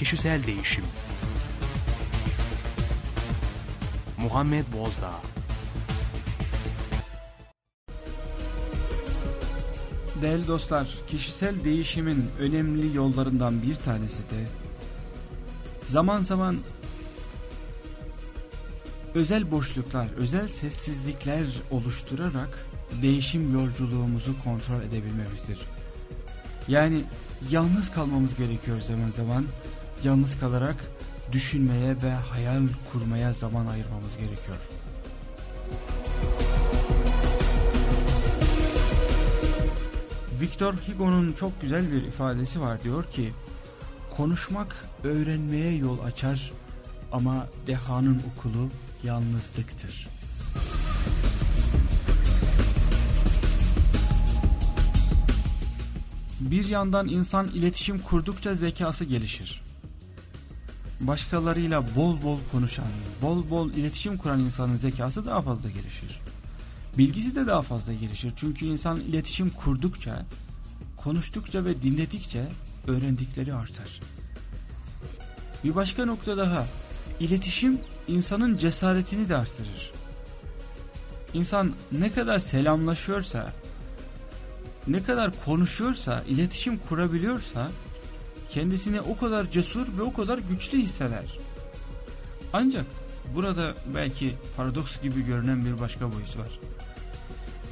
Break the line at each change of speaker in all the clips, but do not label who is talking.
kişisel değişim. Muhammed Bozdağ
Değerli dostlar, kişisel değişimin önemli yollarından bir tanesi de zaman zaman özel boşluklar, özel sessizlikler oluşturarak değişim yolculuğumuzu kontrol edebilmemizdir. Yani yalnız kalmamız gerekiyor zaman zaman. Yalnız kalarak düşünmeye ve hayal kurmaya zaman ayırmamız gerekiyor. Victor Hugo'nun çok güzel bir ifadesi var diyor ki konuşmak öğrenmeye yol açar ama dehanın okulu yalnızlıktır. Bir yandan insan iletişim kurdukça zekası gelişir. Başkalarıyla bol bol konuşan, bol bol iletişim kuran insanın zekası daha fazla gelişir. Bilgisi de daha fazla gelişir. Çünkü insan iletişim kurdukça, konuştukça ve dinledikçe öğrendikleri artar. Bir başka nokta daha. İletişim insanın cesaretini de artırır. İnsan ne kadar selamlaşıyorsa, ne kadar konuşuyorsa, iletişim kurabiliyorsa kendisini o kadar cesur ve o kadar güçlü hisseder. Ancak burada belki paradoks gibi görünen bir başka boyut var.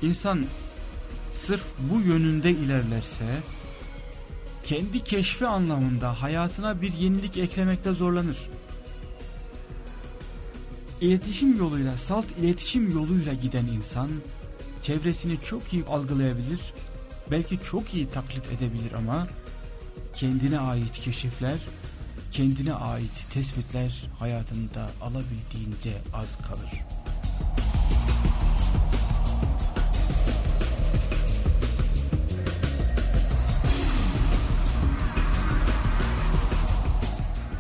İnsan sırf bu yönünde ilerlerse kendi keşfi anlamında hayatına bir yenilik eklemekte zorlanır. İletişim yoluyla, salt iletişim yoluyla giden insan çevresini çok iyi algılayabilir, belki çok iyi taklit edebilir ama kendine ait keşifler, kendine ait tespitler hayatında alabildiğince az kalır.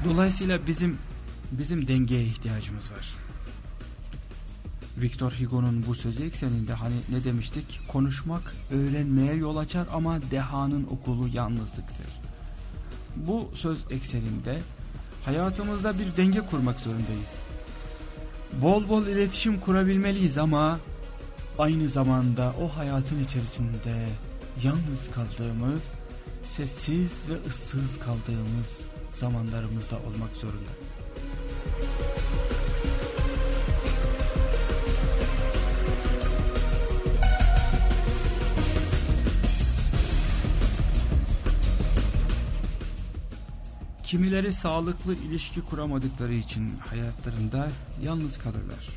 Dolayısıyla bizim bizim dengeye ihtiyacımız var. Victor Hugo'nun bu sözü ekseninde hani ne demiştik? Konuşmak öğrenmeye yol açar ama dehanın okulu yalnızlıktır. Bu söz ekseninde hayatımızda bir denge kurmak zorundayız. Bol bol iletişim kurabilmeliyiz ama aynı zamanda o hayatın içerisinde yalnız kaldığımız, sessiz ve ıssız kaldığımız zamanlarımızda olmak zorunda. Kimileri sağlıklı ilişki kuramadıkları için hayatlarında yalnız kalırlar.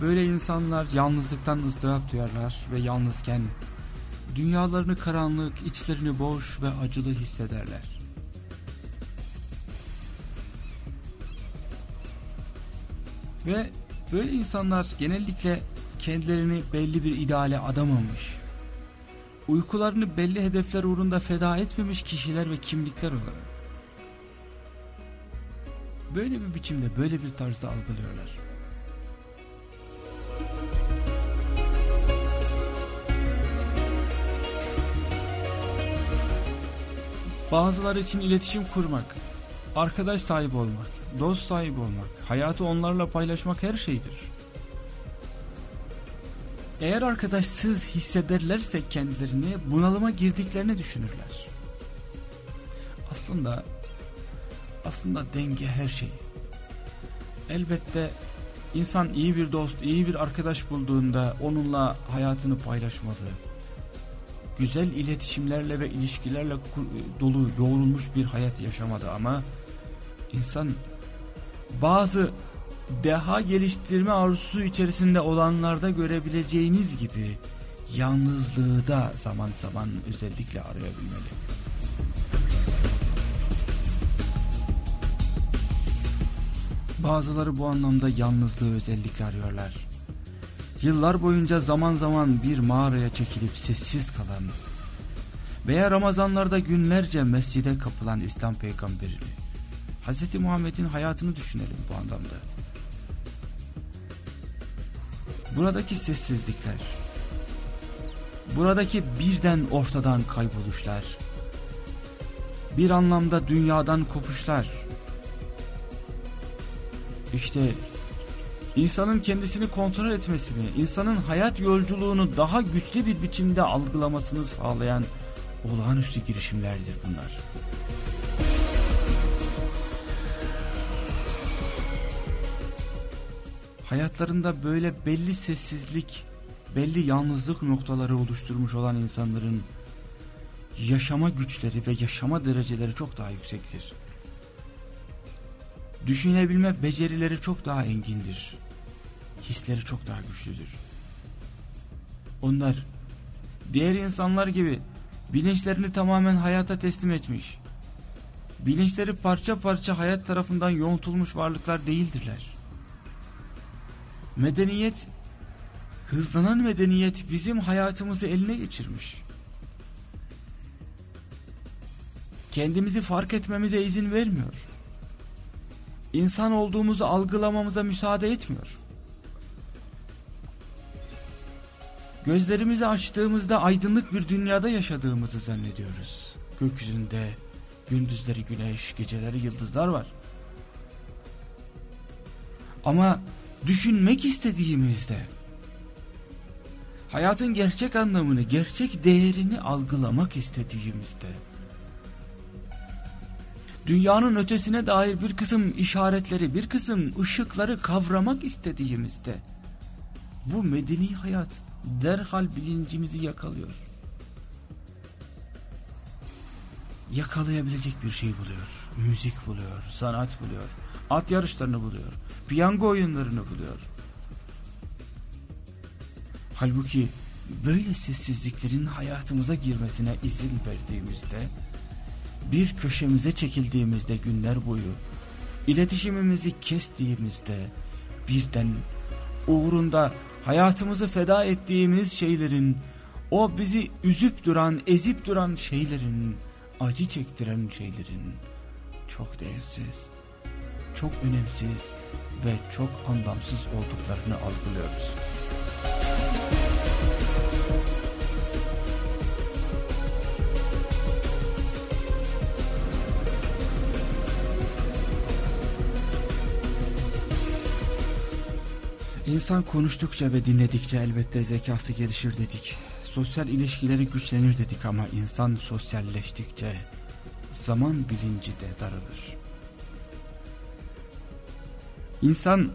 Böyle insanlar yalnızlıktan ızdırap duyarlar ve yalnızken dünyalarını karanlık, içlerini boş ve acılı hissederler. Ve böyle insanlar genellikle kendilerini belli bir ideale adamamış, uykularını belli hedefler uğrunda feda etmemiş kişiler ve kimlikler olarak. Böyle bir biçimde, böyle bir tarzda algılıyorlar. Bazıları için iletişim kurmak, arkadaş sahibi olmak, dost sahibi olmak, hayatı onlarla paylaşmak her şeydir. Eğer arkadaşsız hissederlerse kendilerini bunalıma girdiklerini düşünürler. Aslında aslında denge her şey. Elbette insan iyi bir dost, iyi bir arkadaş bulduğunda onunla hayatını paylaşmalı güzel iletişimlerle ve ilişkilerle dolu yoğrulmuş bir hayat yaşamadı ama insan bazı deha geliştirme arzusu içerisinde olanlarda görebileceğiniz gibi yalnızlığı da zaman zaman özellikle arayabilmeli. Bazıları bu anlamda yalnızlığı özellikle arıyorlar. Yıllar boyunca zaman zaman bir mağaraya çekilip sessiz kalan veya Ramazanlarda günlerce mescide kapılan İslam peygamberini Hz. Muhammed'in hayatını düşünelim bu anlamda. Buradaki sessizlikler, buradaki birden ortadan kayboluşlar, bir anlamda dünyadan kopuşlar. İşte insanın kendisini kontrol etmesini, insanın hayat yolculuğunu daha güçlü bir biçimde algılamasını sağlayan olağanüstü girişimlerdir bunlar. Hayatlarında böyle belli sessizlik, belli yalnızlık noktaları oluşturmuş olan insanların yaşama güçleri ve yaşama dereceleri çok daha yüksektir. Düşünebilme becerileri çok daha engindir. Hisleri çok daha güçlüdür. Onlar diğer insanlar gibi bilinçlerini tamamen hayata teslim etmiş. Bilinçleri parça parça hayat tarafından yoğuntulmuş varlıklar değildirler. Medeniyet, hızlanan medeniyet bizim hayatımızı eline geçirmiş. Kendimizi fark etmemize izin vermiyor. İnsan olduğumuzu algılamamıza müsaade etmiyor. Gözlerimizi açtığımızda aydınlık bir dünyada yaşadığımızı zannediyoruz. Gökyüzünde gündüzleri güneş, geceleri yıldızlar var. Ama düşünmek istediğimizde hayatın gerçek anlamını, gerçek değerini algılamak istediğimizde dünyanın ötesine dair bir kısım işaretleri, bir kısım ışıkları kavramak istediğimizde bu medeni hayat derhal bilincimizi yakalıyor. Yakalayabilecek bir şey buluyor. Müzik buluyor, sanat buluyor, at yarışlarını buluyor, piyango oyunlarını buluyor. Halbuki böyle sessizliklerin hayatımıza girmesine izin verdiğimizde bir köşemize çekildiğimizde günler boyu iletişimimizi kestiğimizde birden uğrunda hayatımızı feda ettiğimiz şeylerin o bizi üzüp duran, ezip duran şeylerin, acı çektiren şeylerin çok değersiz, çok önemsiz ve çok anlamsız olduklarını algılıyoruz. İnsan konuştukça ve dinledikçe elbette zekası gelişir dedik. Sosyal ilişkileri güçlenir dedik ama insan sosyalleştikçe zaman bilinci de daralır. İnsan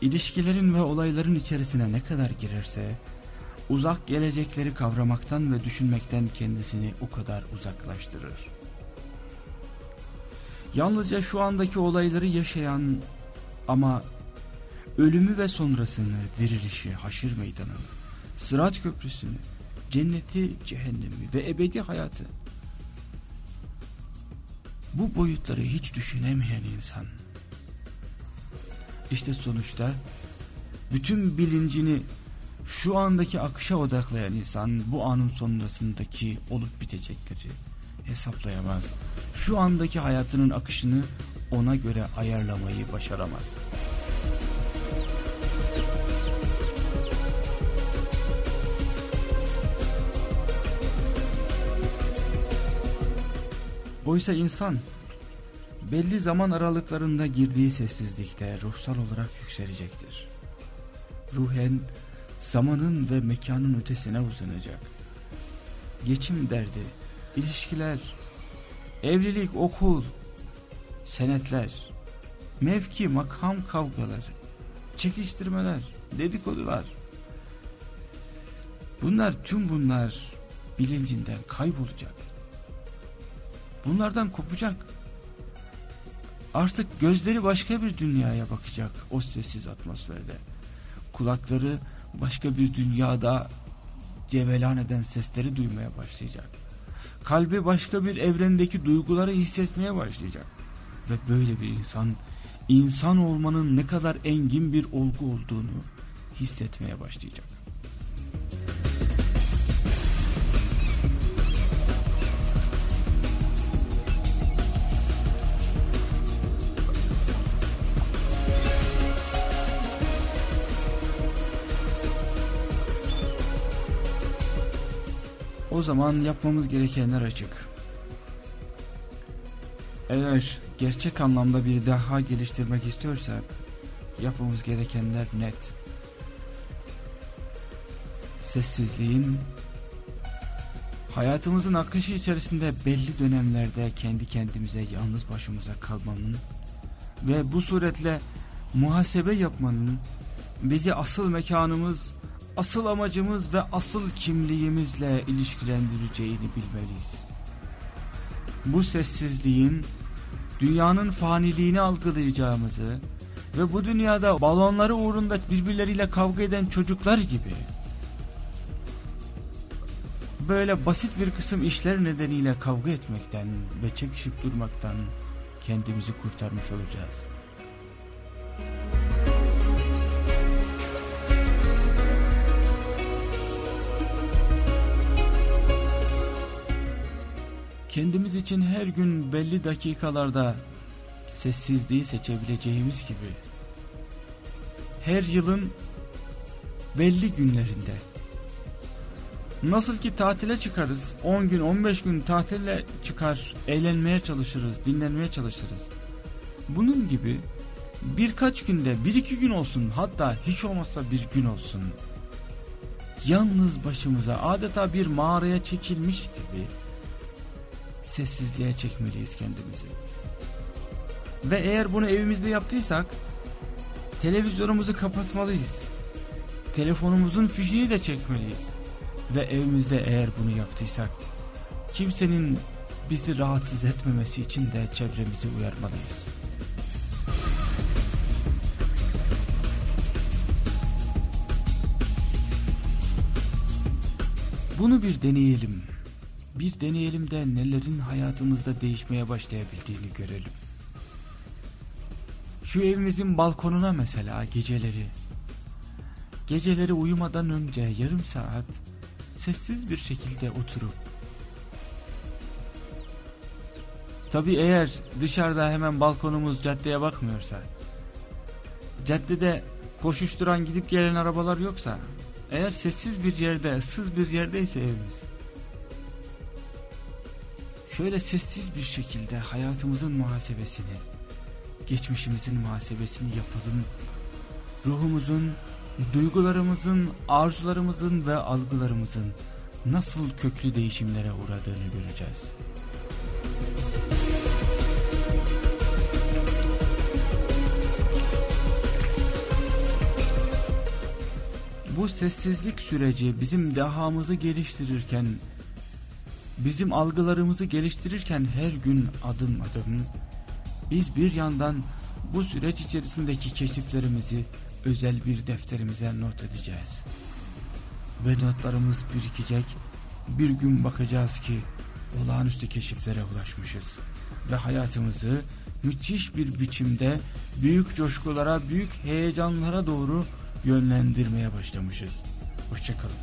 ilişkilerin ve olayların içerisine ne kadar girerse uzak gelecekleri kavramaktan ve düşünmekten kendisini o kadar uzaklaştırır. Yalnızca şu andaki olayları yaşayan ama ölümü ve sonrasını, dirilişi, haşir meydanını, sırat köprüsünü, cenneti, cehennemi ve ebedi hayatı. Bu boyutları hiç düşünemeyen insan. İşte sonuçta bütün bilincini şu andaki akışa odaklayan insan bu anın sonrasındaki olup bitecekleri hesaplayamaz. Şu andaki hayatının akışını ona göre ayarlamayı başaramaz. Oysa insan belli zaman aralıklarında girdiği sessizlikte ruhsal olarak yükselecektir. Ruhen zamanın ve mekanın ötesine uzanacak. Geçim derdi, ilişkiler, evlilik, okul, senetler, mevki, makam kavgaları, çekiştirmeler, dedikodular. Bunlar tüm bunlar bilincinden kaybolacak. Bunlardan kopacak. Artık gözleri başka bir dünyaya bakacak o sessiz atmosferde. Kulakları başka bir dünyada cevelan eden sesleri duymaya başlayacak. Kalbi başka bir evrendeki duyguları hissetmeye başlayacak. Ve böyle bir insan, insan olmanın ne kadar engin bir olgu olduğunu hissetmeye başlayacak. Zaman yapmamız gerekenler açık. Eğer gerçek anlamda bir daha geliştirmek istiyorsak yapmamız gerekenler net. Sessizliğin hayatımızın akışı içerisinde belli dönemlerde kendi kendimize yalnız başımıza kalmanın ve bu suretle muhasebe yapmanın bizi asıl mekanımız, asıl amacımız ve asıl kimliğimizle ilişkilendireceğini bilmeliyiz. Bu sessizliğin dünyanın faniliğini algılayacağımızı ve bu dünyada balonları uğrunda birbirleriyle kavga eden çocuklar gibi böyle basit bir kısım işler nedeniyle kavga etmekten ve çekişip durmaktan kendimizi kurtarmış olacağız. Kendimiz için her gün belli dakikalarda sessizliği seçebileceğimiz gibi her yılın belli günlerinde nasıl ki tatile çıkarız 10 gün 15 gün tatile çıkar eğlenmeye çalışırız dinlenmeye çalışırız. Bunun gibi birkaç günde bir iki gün olsun hatta hiç olmazsa bir gün olsun yalnız başımıza adeta bir mağaraya çekilmiş gibi sessizliğe çekmeliyiz kendimizi. Ve eğer bunu evimizde yaptıysak televizyonumuzu kapatmalıyız. Telefonumuzun fişini de çekmeliyiz. Ve evimizde eğer bunu yaptıysak kimsenin bizi rahatsız etmemesi için de çevremizi uyarmalıyız. Bunu bir deneyelim bir deneyelim de nelerin hayatımızda değişmeye başlayabildiğini görelim. Şu evimizin balkonuna mesela geceleri, geceleri uyumadan önce yarım saat sessiz bir şekilde oturup, tabi eğer dışarıda hemen balkonumuz caddeye bakmıyorsa, caddede koşuşturan gidip gelen arabalar yoksa, eğer sessiz bir yerde, ıssız bir yerdeyse evimiz, şöyle sessiz bir şekilde hayatımızın muhasebesini, geçmişimizin muhasebesini yapalım. Ruhumuzun, duygularımızın, arzularımızın ve algılarımızın nasıl köklü değişimlere uğradığını göreceğiz. Bu sessizlik süreci bizim dehamızı geliştirirken bizim algılarımızı geliştirirken her gün adım adım biz bir yandan bu süreç içerisindeki keşiflerimizi özel bir defterimize not edeceğiz. Ve notlarımız birikecek. Bir gün bakacağız ki olağanüstü keşiflere ulaşmışız. Ve hayatımızı müthiş bir biçimde büyük coşkulara, büyük heyecanlara doğru yönlendirmeye başlamışız. Hoşçakalın.